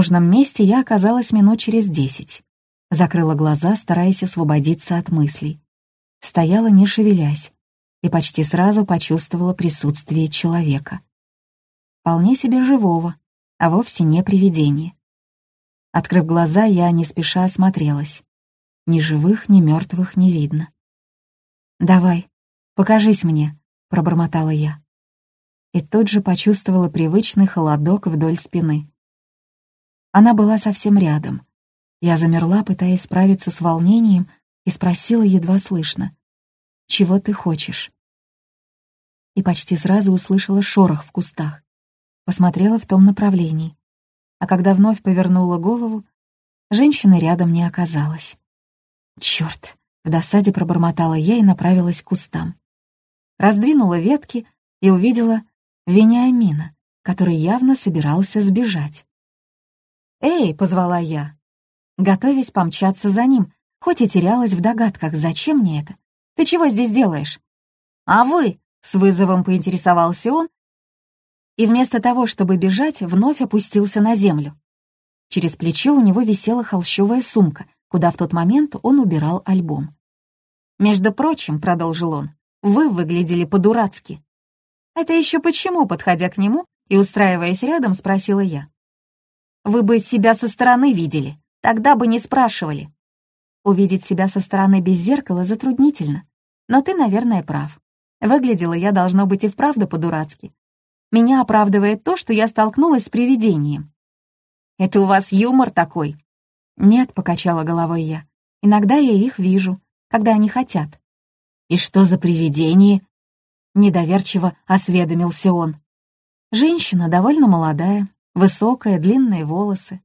нужном месте я оказалась минут через десять. Закрыла глаза, стараясь освободиться от мыслей. Стояла, не шевелясь, и почти сразу почувствовала присутствие человека. Вполне себе живого, а вовсе не привидение. Открыв глаза, я не спеша осмотрелась. Ни живых, ни мертвых не видно. «Давай, покажись мне», — пробормотала я. И тут же почувствовала привычный холодок вдоль спины. Она была совсем рядом. Я замерла, пытаясь справиться с волнением, и спросила едва слышно. «Чего ты хочешь?» И почти сразу услышала шорох в кустах. Посмотрела в том направлении. А когда вновь повернула голову, женщины рядом не оказалось. Черт! В досаде пробормотала я и направилась к кустам. Раздвинула ветки и увидела Вениамина, который явно собирался сбежать. «Эй!» — позвала я, готовясь помчаться за ним, хоть и терялась в догадках, зачем мне это. «Ты чего здесь делаешь?» «А вы?» — с вызовом поинтересовался он, и вместо того, чтобы бежать, вновь опустился на землю. Через плечо у него висела холщовая сумка, куда в тот момент он убирал альбом. «Между прочим», — продолжил он, — «вы выглядели по-дурацки». «Это еще почему?» — подходя к нему и устраиваясь рядом, спросила я. Вы бы себя со стороны видели, тогда бы не спрашивали. Увидеть себя со стороны без зеркала затруднительно. Но ты, наверное, прав. Выглядела я, должно быть, и вправду по-дурацки. Меня оправдывает то, что я столкнулась с привидением. «Это у вас юмор такой?» «Нет», — покачала головой я. «Иногда я их вижу, когда они хотят». «И что за привидение?» Недоверчиво осведомился он. Женщина довольно молодая, Высокая, длинные волосы.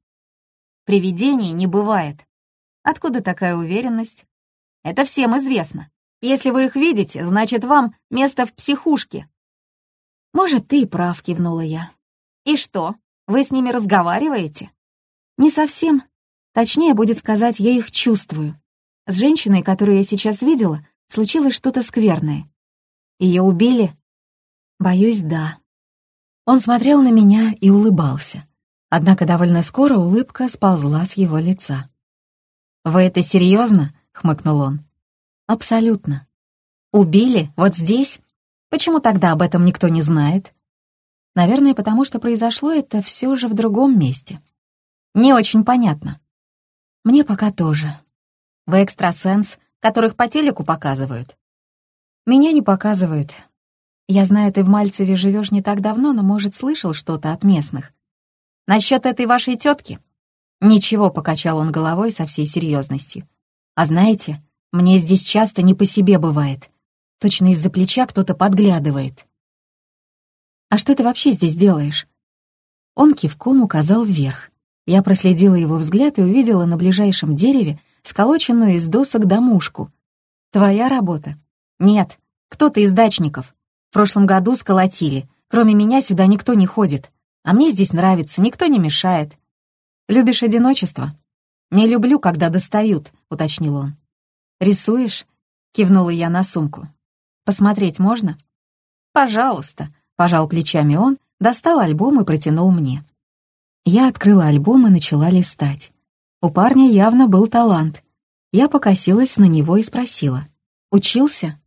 Привидений не бывает. Откуда такая уверенность? Это всем известно. Если вы их видите, значит, вам место в психушке. Может, ты и прав, кивнула я. И что, вы с ними разговариваете? Не совсем. Точнее будет сказать, я их чувствую. С женщиной, которую я сейчас видела, случилось что-то скверное. Ее убили? Боюсь, да. Он смотрел на меня и улыбался. Однако довольно скоро улыбка сползла с его лица. «Вы это серьезно? хмыкнул он. «Абсолютно. Убили? Вот здесь? Почему тогда об этом никто не знает?» «Наверное, потому что произошло это все же в другом месте. Не очень понятно. Мне пока тоже. Вы экстрасенс, которых по телеку показывают?» «Меня не показывают, я знаю, ты в Мальцеве живешь не так давно, но, может, слышал что-то от местных. Насчет этой вашей тетки? Ничего, покачал он головой со всей серьезностью. А знаете, мне здесь часто не по себе бывает. Точно из-за плеча кто-то подглядывает. А что ты вообще здесь делаешь? Он кивком указал вверх. Я проследила его взгляд и увидела на ближайшем дереве сколоченную из досок домушку. Твоя работа? Нет, кто-то из дачников прошлом году сколотили. Кроме меня сюда никто не ходит. А мне здесь нравится, никто не мешает. Любишь одиночество? Не люблю, когда достают, уточнил он. Рисуешь? Кивнула я на сумку. Посмотреть можно? Пожалуйста, пожал плечами он, достал альбом и протянул мне. Я открыла альбом и начала листать. У парня явно был талант. Я покосилась на него и спросила. «Учился?»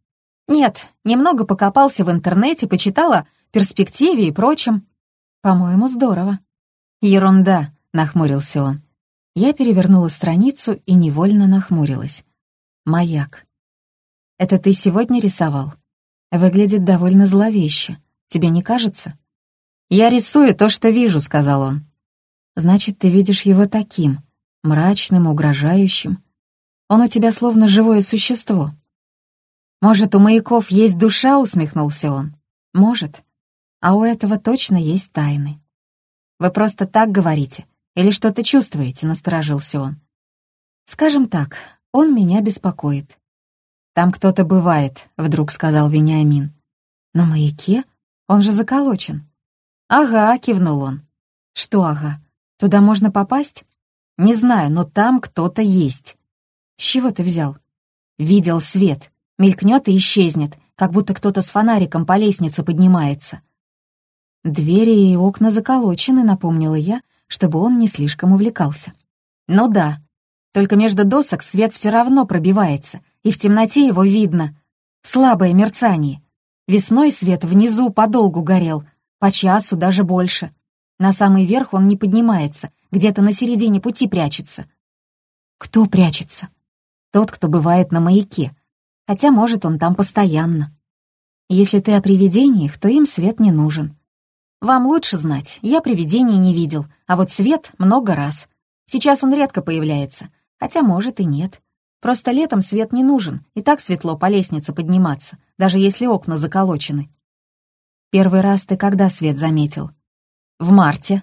Нет, немного покопался в интернете, почитала перспективе и прочем. По-моему, здорово. Ерунда, нахмурился он. Я перевернула страницу и невольно нахмурилась. Маяк. Это ты сегодня рисовал? Выглядит довольно зловеще. Тебе не кажется? Я рисую то, что вижу, сказал он. Значит, ты видишь его таким, мрачным, угрожающим. Он у тебя словно живое существо. «Может, у маяков есть душа?» — усмехнулся он. «Может. А у этого точно есть тайны». «Вы просто так говорите? Или что-то чувствуете?» — насторожился он. «Скажем так, он меня беспокоит». «Там кто-то бывает», — вдруг сказал Вениамин. «На маяке? Он же заколочен». «Ага», — кивнул он. «Что ага? Туда можно попасть?» «Не знаю, но там кто-то есть». «С чего ты взял?» «Видел свет мелькнет и исчезнет, как будто кто-то с фонариком по лестнице поднимается. «Двери и окна заколочены», — напомнила я, чтобы он не слишком увлекался. «Ну да, только между досок свет все равно пробивается, и в темноте его видно. Слабое мерцание. Весной свет внизу подолгу горел, по часу даже больше. На самый верх он не поднимается, где-то на середине пути прячется. Кто прячется? Тот, кто бывает на маяке. Хотя, может, он там постоянно. Если ты о привидениях, то им свет не нужен. Вам лучше знать, я привидений не видел, а вот свет много раз. Сейчас он редко появляется, хотя, может, и нет. Просто летом свет не нужен, и так светло по лестнице подниматься, даже если окна заколочены. Первый раз ты когда свет заметил? В марте.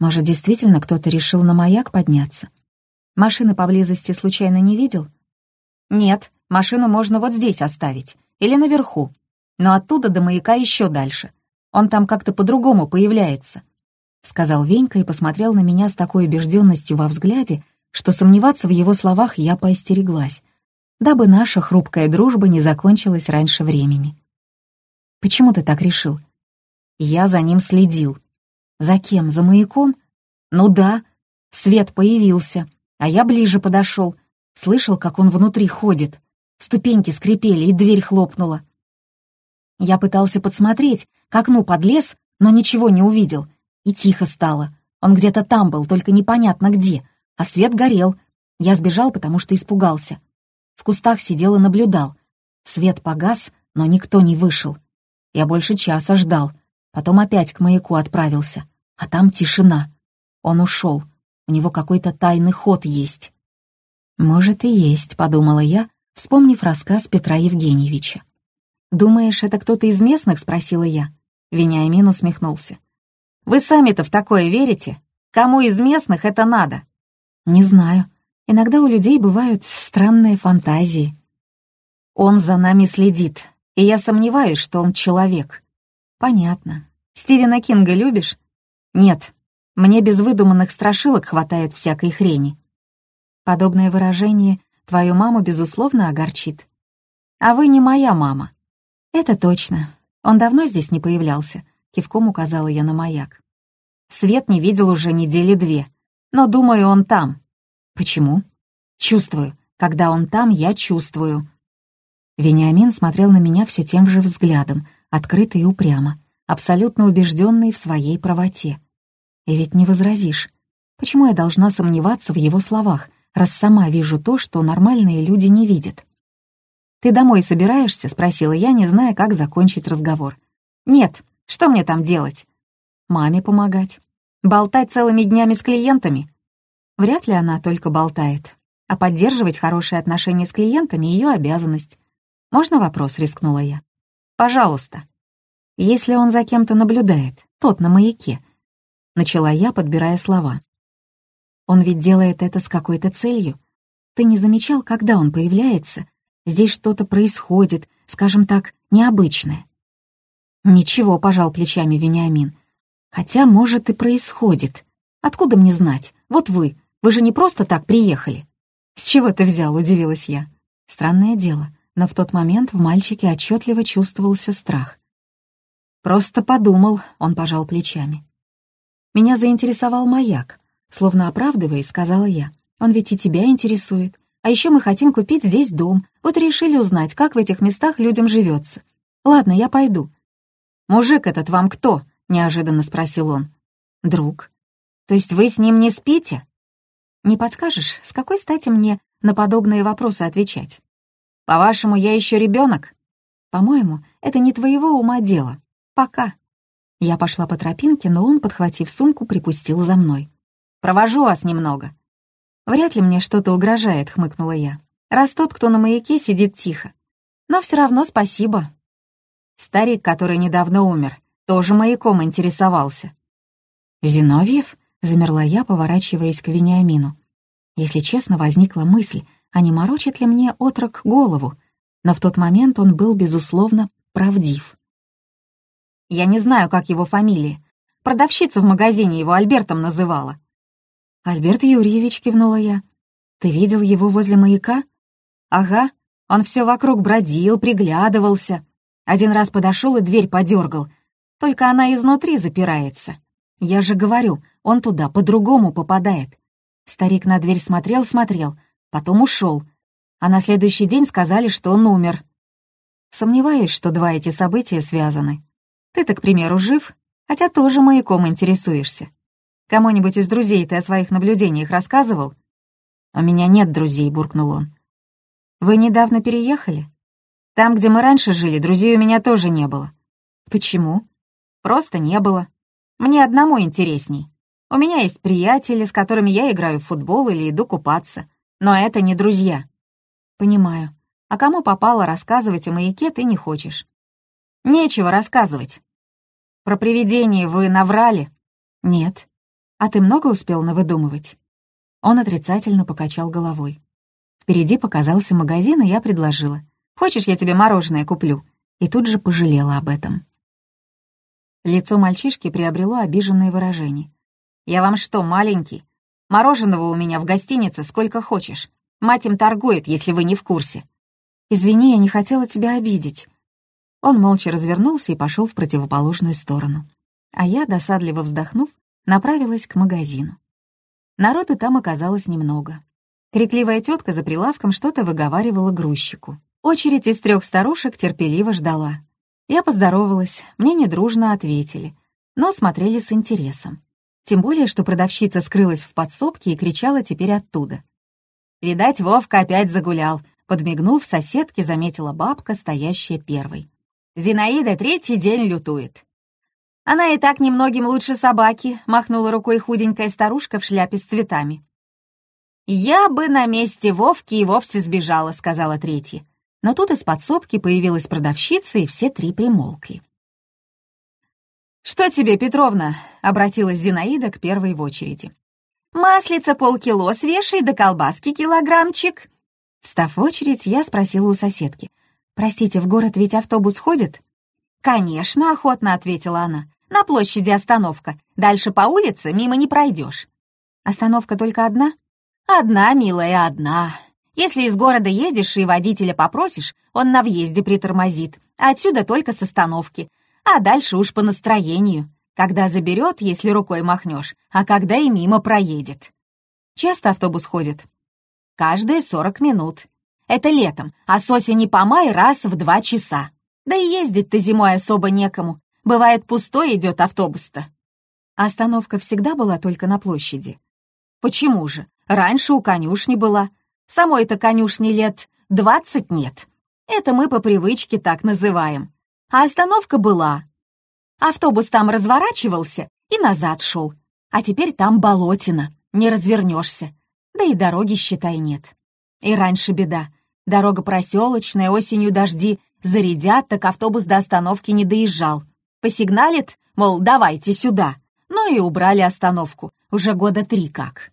Может, действительно кто-то решил на маяк подняться? Машины поблизости случайно не видел? Нет, машину можно вот здесь оставить, или наверху. Но оттуда до маяка еще дальше. Он там как-то по-другому появляется. Сказал Венька и посмотрел на меня с такой убежденностью во взгляде, что сомневаться в его словах я поостереглась, дабы наша хрупкая дружба не закончилась раньше времени. «Почему ты так решил?» «Я за ним следил». «За кем? За маяком?» «Ну да, свет появился, а я ближе подошел, слышал, как он внутри ходит. Ступеньки скрипели, и дверь хлопнула. Я пытался подсмотреть, к окну подлез, но ничего не увидел, и тихо стало. Он где-то там был, только непонятно где — а свет горел. Я сбежал, потому что испугался. В кустах сидел и наблюдал. Свет погас, но никто не вышел. Я больше часа ждал. Потом опять к маяку отправился. А там тишина. Он ушел. У него какой-то тайный ход есть. «Может, и есть», — подумала я, вспомнив рассказ Петра Евгеньевича. «Думаешь, это кто-то из местных?» — спросила я. Вениамин усмехнулся. «Вы сами-то в такое верите? Кому из местных это надо?» Не знаю. Иногда у людей бывают странные фантазии. Он за нами следит, и я сомневаюсь, что он человек. Понятно. Стивена Кинга любишь? Нет. Мне без выдуманных страшилок хватает всякой хрени. Подобное выражение твою маму, безусловно, огорчит. А вы не моя мама. Это точно. Он давно здесь не появлялся, кивком указала я на маяк. Свет не видел уже недели две но думаю, он там. Почему? Чувствую. Когда он там, я чувствую. Вениамин смотрел на меня все тем же взглядом, открыто и упрямо, абсолютно убежденный в своей правоте. И ведь не возразишь. Почему я должна сомневаться в его словах, раз сама вижу то, что нормальные люди не видят? «Ты домой собираешься?» — спросила я, не зная, как закончить разговор. «Нет, что мне там делать?» «Маме помогать. Болтать целыми днями с клиентами? Вряд ли она только болтает. А поддерживать хорошие отношения с клиентами — ее обязанность. «Можно вопрос?» — рискнула я. «Пожалуйста». «Если он за кем-то наблюдает, тот на маяке», — начала я, подбирая слова. «Он ведь делает это с какой-то целью. Ты не замечал, когда он появляется? Здесь что-то происходит, скажем так, необычное». «Ничего», — пожал плечами Вениамин. Хотя, может, и происходит. Откуда мне знать? Вот вы, вы же не просто так приехали. С чего ты взял, удивилась я. Странное дело, но в тот момент в мальчике отчетливо чувствовался страх. Просто подумал, он пожал плечами. Меня заинтересовал маяк. Словно оправдываясь, сказала я. Он ведь и тебя интересует. А еще мы хотим купить здесь дом. Вот решили узнать, как в этих местах людям живется. Ладно, я пойду. Мужик этот вам кто? — неожиданно спросил он. «Друг. То есть вы с ним не спите?» «Не подскажешь, с какой стати мне на подобные вопросы отвечать?» «По-вашему, я еще ребенок?» «По-моему, это не твоего ума дело. Пока». Я пошла по тропинке, но он, подхватив сумку, припустил за мной. «Провожу вас немного». «Вряд ли мне что-то угрожает», — хмыкнула я. «Раз тот, кто на маяке, сидит тихо. Но все равно спасибо». Старик, который недавно умер, тоже маяком интересовался. «Зиновьев?» — замерла я, поворачиваясь к Вениамину. Если честно, возникла мысль, а не морочит ли мне отрок голову, но в тот момент он был, безусловно, правдив. «Я не знаю, как его фамилия. Продавщица в магазине его Альбертом называла». «Альберт Юрьевич», — кивнула я. «Ты видел его возле маяка?» «Ага, он все вокруг бродил, приглядывался. Один раз подошел и дверь подергал, только она изнутри запирается. Я же говорю, Он туда по-другому попадает. Старик на дверь смотрел-смотрел, потом ушел, а на следующий день сказали, что он умер. Сомневаюсь, что два эти события связаны. Ты-то, к примеру, жив, хотя тоже маяком интересуешься. Кому-нибудь из друзей ты о своих наблюдениях рассказывал?» «У меня нет друзей», — буркнул он. «Вы недавно переехали? Там, где мы раньше жили, друзей у меня тоже не было». «Почему?» «Просто не было. Мне одному интересней. У меня есть приятели, с которыми я играю в футбол или иду купаться. Но это не друзья». «Понимаю. А кому попало рассказывать о маяке ты не хочешь?» «Нечего рассказывать. Про привидение вы наврали?» «Нет. А ты много успел навыдумывать?» Он отрицательно покачал головой. Впереди показался магазин, и я предложила. «Хочешь, я тебе мороженое куплю?» И тут же пожалела об этом. Лицо мальчишки приобрело обиженное выражение. «Я вам что, маленький? Мороженого у меня в гостинице сколько хочешь. Мать им торгует, если вы не в курсе». «Извини, я не хотела тебя обидеть». Он молча развернулся и пошел в противоположную сторону. А я, досадливо вздохнув, направилась к магазину. Народу там оказалось немного. Крикливая тетка за прилавком что-то выговаривала грузчику. Очередь из трех старушек терпеливо ждала. Я поздоровалась, мне недружно ответили, но смотрели с интересом. Тем более, что продавщица скрылась в подсобке и кричала теперь оттуда. «Видать, Вовка опять загулял», — подмигнув, соседке заметила бабка, стоящая первой. «Зинаида третий день лютует. «Она и так немногим лучше собаки», — махнула рукой худенькая старушка в шляпе с цветами. «Я бы на месте Вовки и вовсе сбежала», — сказала третья. Но тут из подсобки появилась продавщица, и все три примолкли. «Что тебе, Петровна?» — обратилась Зинаида к первой в очереди. «Маслица полкило свешай, да колбаски килограммчик». Встав в очередь, я спросила у соседки. «Простите, в город ведь автобус ходит?» «Конечно», — охотно ответила она. На площади остановка. Дальше по улице мимо не пройдешь. Остановка только одна? Одна, милая, одна. Если из города едешь и водителя попросишь, он на въезде притормозит. Отсюда только с остановки. А дальше уж по настроению. Когда заберет, если рукой махнешь, а когда и мимо проедет. Часто автобус ходит? Каждые сорок минут. Это летом, а с осени по май раз в два часа. Да и ездить-то зимой особо некому. Бывает, пустой идет автобус-то. Остановка всегда была только на площади. Почему же? Раньше у конюшни была. Самой-то конюшни лет двадцать нет. Это мы по привычке так называем. А остановка была. Автобус там разворачивался и назад шел. А теперь там болотина, не развернешься. Да и дороги, считай, нет. И раньше беда. Дорога проселочная, осенью дожди зарядят, так автобус до остановки не доезжал. Посигналит, мол, давайте сюда. Ну и убрали остановку. Уже года три как.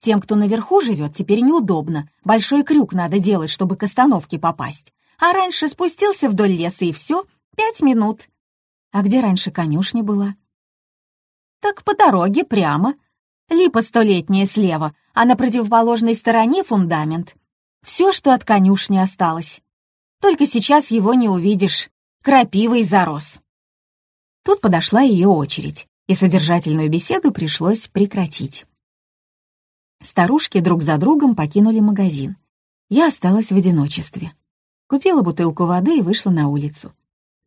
Тем, кто наверху живет, теперь неудобно. Большой крюк надо делать, чтобы к остановке попасть. А раньше спустился вдоль леса и все, пять минут. А где раньше конюшня была? Так по дороге прямо. Липа столетняя слева, а на противоположной стороне фундамент. Все, что от конюшни осталось. Только сейчас его не увидишь. Крапивой зарос. Тут подошла ее очередь, и содержательную беседу пришлось прекратить. Старушки друг за другом покинули магазин. Я осталась в одиночестве. Купила бутылку воды и вышла на улицу.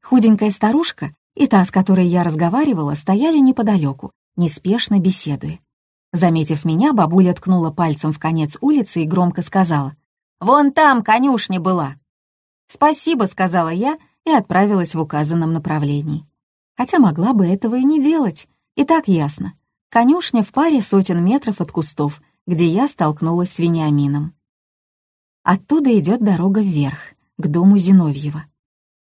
Худенькая старушка и та, с которой я разговаривала, стояли неподалеку, неспешно беседуя. Заметив меня, бабуля ткнула пальцем в конец улицы и громко сказала, «Вон там конюшня была!» «Спасибо», — сказала я и отправилась в указанном направлении хотя могла бы этого и не делать. И так ясно. Конюшня в паре сотен метров от кустов, где я столкнулась с Вениамином. Оттуда идет дорога вверх, к дому Зиновьева.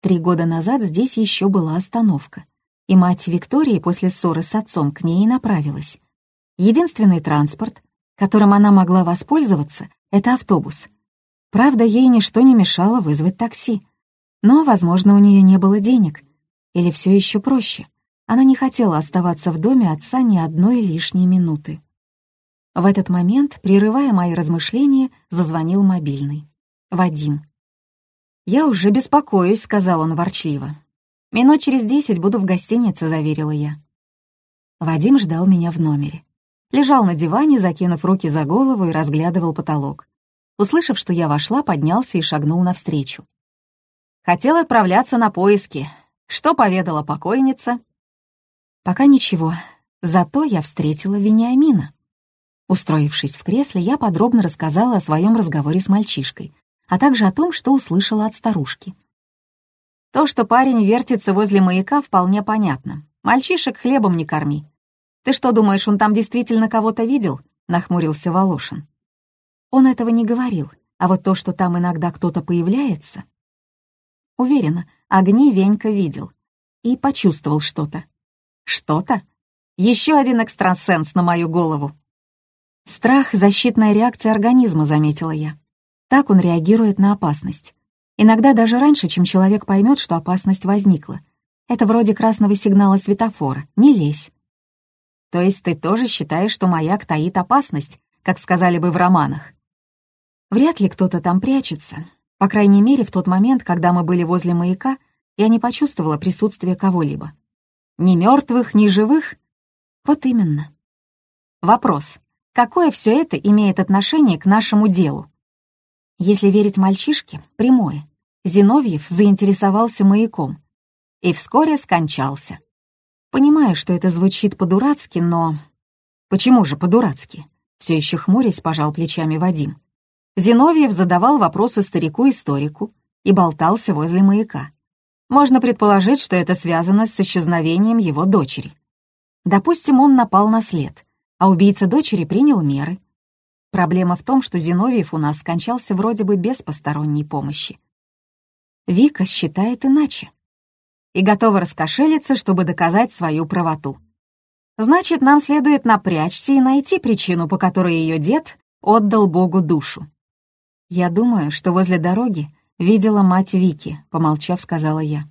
Три года назад здесь еще была остановка, и мать Виктории после ссоры с отцом к ней направилась. Единственный транспорт, которым она могла воспользоваться, это автобус. Правда, ей ничто не мешало вызвать такси. Но, возможно, у нее не было денег — или все еще проще? Она не хотела оставаться в доме отца ни одной лишней минуты. В этот момент, прерывая мои размышления, зазвонил мобильный. Вадим. «Я уже беспокоюсь», — сказал он ворчливо. «Минут через десять буду в гостинице», — заверила я. Вадим ждал меня в номере. Лежал на диване, закинув руки за голову и разглядывал потолок. Услышав, что я вошла, поднялся и шагнул навстречу. Хотел отправляться на поиски. Что поведала покойница? Пока ничего. Зато я встретила Вениамина. Устроившись в кресле, я подробно рассказала о своем разговоре с мальчишкой, а также о том, что услышала от старушки. То, что парень вертится возле маяка, вполне понятно. Мальчишек хлебом не корми. Ты что, думаешь, он там действительно кого-то видел? Нахмурился Волошин. Он этого не говорил, а вот то, что там иногда кто-то появляется... Уверена, огни Венька видел и почувствовал что-то. Что-то? Еще один экстрасенс на мою голову. Страх — защитная реакция организма, заметила я. Так он реагирует на опасность. Иногда даже раньше, чем человек поймет, что опасность возникла. Это вроде красного сигнала светофора. Не лезь. То есть ты тоже считаешь, что маяк таит опасность, как сказали бы в романах? Вряд ли кто-то там прячется. По крайней мере, в тот момент, когда мы были возле маяка, я не почувствовала присутствия кого-либо. Ни мертвых, ни живых. Вот именно. Вопрос. Какое все это имеет отношение к нашему делу? Если верить мальчишке, прямое. Зиновьев заинтересовался маяком. И вскоре скончался. Понимаю, что это звучит по-дурацки, но... Почему же по-дурацки? Все еще хмурясь, пожал плечами Вадим. Зиновьев задавал вопросы старику-историку и болтался возле маяка. Можно предположить, что это связано с исчезновением его дочери. Допустим, он напал на след, а убийца дочери принял меры. Проблема в том, что Зиновьев у нас скончался вроде бы без посторонней помощи. Вика считает иначе и готова раскошелиться, чтобы доказать свою правоту. Значит, нам следует напрячься и найти причину, по которой ее дед отдал Богу душу. Я думаю, что возле дороги видела мать Вики, помолчав, сказала я.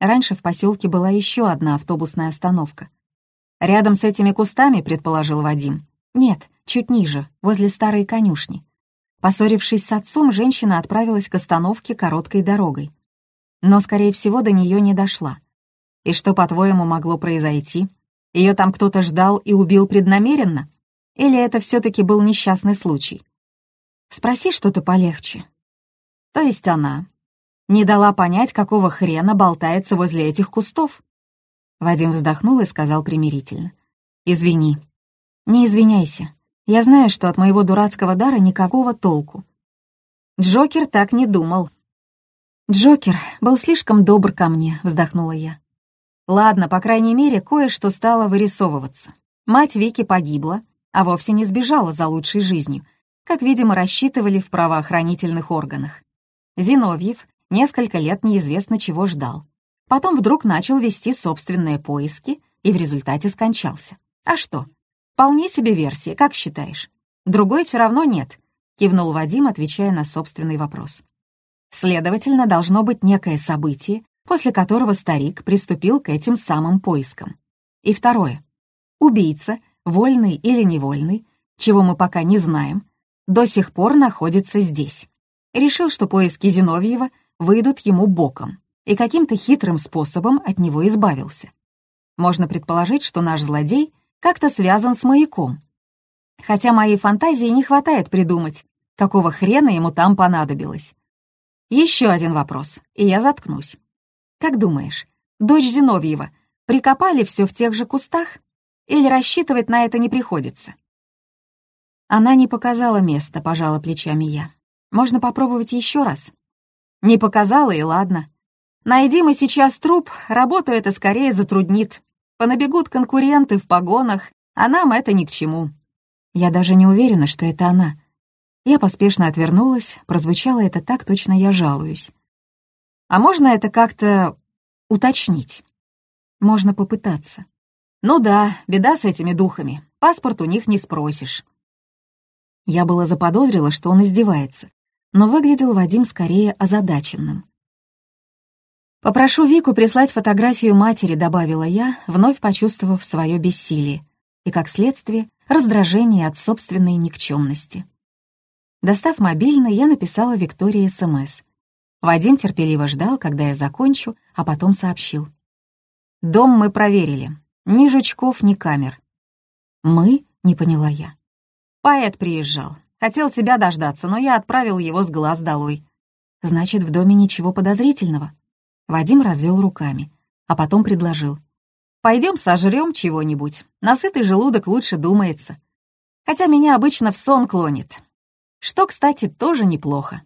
Раньше в поселке была еще одна автобусная остановка. Рядом с этими кустами, предположил Вадим. Нет, чуть ниже, возле старой конюшни. Поссорившись с отцом, женщина отправилась к остановке короткой дорогой. Но, скорее всего, до нее не дошла. И что, по-твоему, могло произойти? Ее там кто-то ждал и убил преднамеренно? Или это все-таки был несчастный случай? Спроси что-то полегче. То есть она не дала понять, какого хрена болтается возле этих кустов. Вадим вздохнул и сказал примирительно. «Извини». «Не извиняйся. Я знаю, что от моего дурацкого дара никакого толку. Джокер так не думал. Джокер был слишком добр ко мне, вздохнула я. Ладно, по крайней мере, кое-что стало вырисовываться. Мать Вики погибла, а вовсе не сбежала за лучшей жизнью, как, видимо, рассчитывали в правоохранительных органах. Зиновьев несколько лет неизвестно чего ждал. Потом вдруг начал вести собственные поиски и в результате скончался. А что, Вполне себе версия, как считаешь? Другой все равно нет, кивнул Вадим, отвечая на собственный вопрос. Следовательно, должно быть некое событие, после которого старик приступил к этим самым поискам. И второе. Убийца, вольный или невольный, чего мы пока не знаем, до сих пор находится здесь. Решил, что поиски Зиновьева выйдут ему боком, и каким-то хитрым способом от него избавился. Можно предположить, что наш злодей — как-то связан с маяком. Хотя моей фантазии не хватает придумать, какого хрена ему там понадобилось. Еще один вопрос, и я заткнусь. Как думаешь, дочь Зиновьева прикопали все в тех же кустах? Или рассчитывать на это не приходится? Она не показала место, пожала плечами я. Можно попробовать еще раз. Не показала, и ладно. Найди мы сейчас труп, работу это скорее затруднит. Понабегут конкуренты в погонах, а нам это ни к чему. Я даже не уверена, что это она. Я поспешно отвернулась, прозвучало это так, точно я жалуюсь. А можно это как-то уточнить? Можно попытаться. Ну да, беда с этими духами. Паспорт у них не спросишь. Я было заподозрила, что он издевается, но выглядел Вадим скорее озадаченным. «Попрошу Вику прислать фотографию матери», — добавила я, вновь почувствовав свое бессилие и, как следствие, раздражение от собственной никчемности. Достав мобильный, я написала Виктории СМС. Вадим терпеливо ждал, когда я закончу, а потом сообщил. «Дом мы проверили. Ни жучков, ни камер». «Мы?» — Не поняла я. Поэт приезжал. Хотел тебя дождаться, но я отправил его с глаз долой. Значит, в доме ничего подозрительного. Вадим развел руками, а потом предложил. Пойдем сожрем чего-нибудь. На сытый желудок лучше думается. Хотя меня обычно в сон клонит. Что, кстати, тоже неплохо.